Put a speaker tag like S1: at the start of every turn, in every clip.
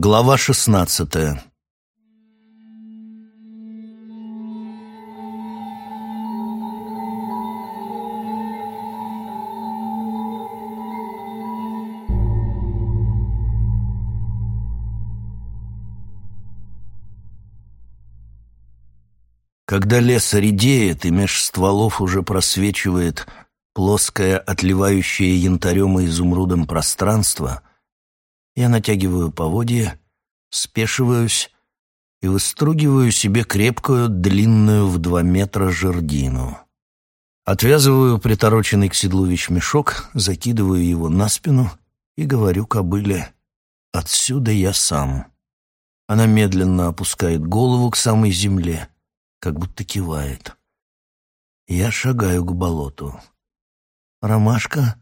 S1: Глава шестнадцатая. Когда лес редеет, и меж стволов уже просвечивает плоское, отливающее янтарем и изумрудом пространство, я натягиваю поводья, спешиваюсь и выстругиваю себе крепкую, длинную в два метра жердину. Отвязываю притороченный к седлу вещмешок, закидываю его на спину и говорю кобыле «Отсюда я сам». Она медленно опускает голову к самой земле — как будто кивает. Я шагаю к болоту. Ромашка,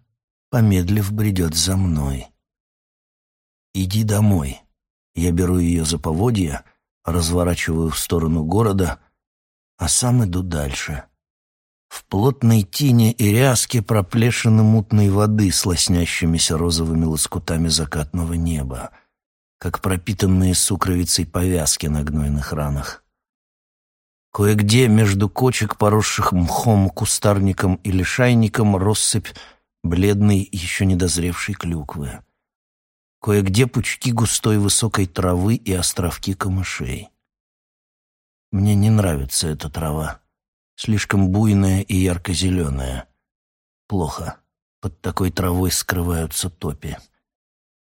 S1: помедлив, бредет за мной. «Иди домой». Я беру ее за поводья, разворачиваю в сторону города, а сам иду дальше. В плотной тине и ряске проплешины мутной воды с лоснящимися розовыми лоскутами закатного неба, как пропитанные сукровицей повязки на гнойных ранах. Кое-где между кочек, поросших мхом, кустарником или шайником, россыпь бледной, еще недозревшей клюквы. Кое-где пучки густой высокой травы и островки камышей. Мне не нравится эта трава. Слишком буйная и ярко-зеленая. Плохо. Под такой травой скрываются топи.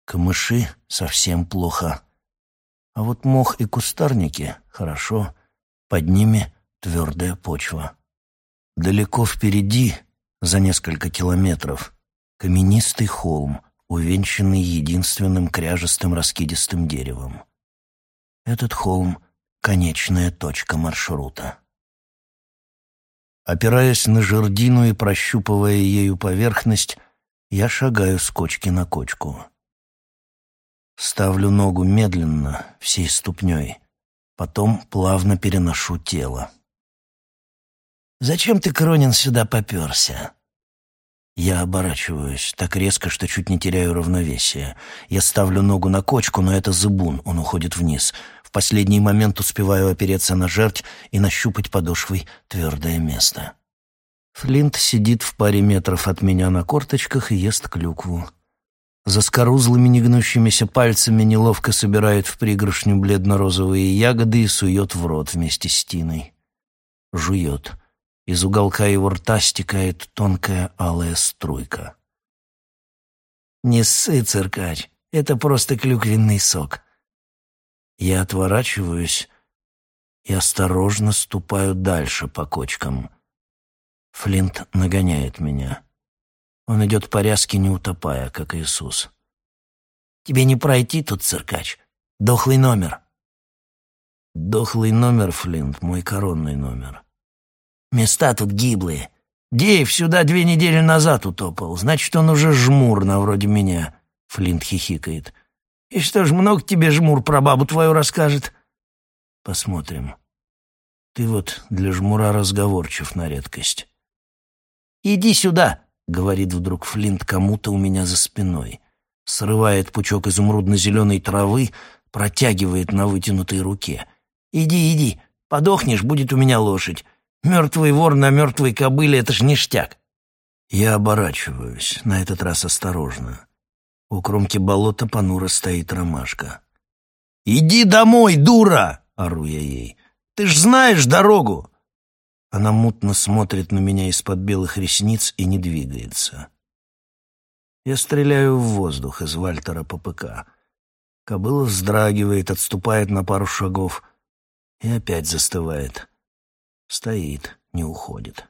S1: Камыши совсем плохо. А вот мох и кустарники — хорошо. Под ними твердая почва. Далеко впереди, за несколько километров, каменистый холм, увенчанный единственным кряжестым раскидистым деревом. Этот холм — конечная точка маршрута. Опираясь на жердину и прощупывая ею поверхность, я шагаю с кочки на кочку. Ставлю ногу медленно, всей ступней — Потом плавно переношу тело. «Зачем ты, Кронин, сюда поперся?» Я оборачиваюсь так резко, что чуть не теряю равновесие. Я ставлю ногу на кочку, но это зыбун, он уходит вниз. В последний момент успеваю опереться на жерть и нащупать подошвой твердое место. Флинт сидит в паре метров от меня на корточках и ест клюкву. За скорузлыми негнущимися пальцами неловко собирает в пригоршню бледно-розовые ягоды и сует в рот вместе с тиной. Жует. Из уголка его рта стекает тонкая алая струйка. «Не ссы, циркач, это просто клюквенный сок». Я отворачиваюсь и осторожно ступаю дальше по кочкам. Флинт нагоняет меня. Он идет по ряске, не утопая, как Иисус. «Тебе не пройти тут, циркач. Дохлый номер». «Дохлый номер, Флинт, мой коронный номер». «Места тут гиблые. Дейв сюда две недели назад утопал. Значит, он уже жмур на вроде меня», — Флинт хихикает. «И что ж, много тебе жмур про бабу твою расскажет?» «Посмотрим. Ты вот для жмура разговорчив на редкость». «Иди сюда!» — говорит вдруг Флинт кому-то у меня за спиной. Срывает пучок изумрудно-зеленой травы, протягивает на вытянутой руке. «Иди, иди, подохнешь, будет у меня лошадь. Мертвый вор на мертвой кобыле — это ж ништяк». Я оборачиваюсь, на этот раз осторожно. У кромки болота понуро стоит ромашка. «Иди домой, дура!» — ору я ей. «Ты ж знаешь дорогу!» Она мутно смотрит на меня из-под белых ресниц и не двигается. Я стреляю в воздух из Вальтера ППК. Кобыла вздрагивает, отступает на пару шагов и опять застывает. Стоит, не уходит.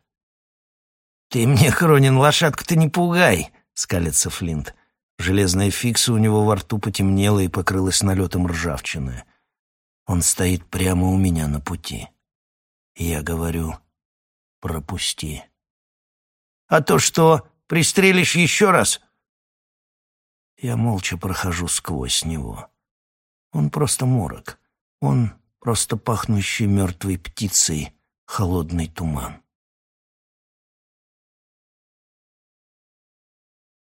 S1: «Ты мне, Хронин, лошадку-то не пугай!» — скалится Флинт. Железная фикса у него во рту потемнела и покрылась налетом ржавчины. Он стоит прямо у меня на пути. Я говорю пропусти. А то что, пристрелишь еще раз? Я молча прохожу сквозь него. Он просто морок. Он просто пахнущий мертвой птицей холодный туман.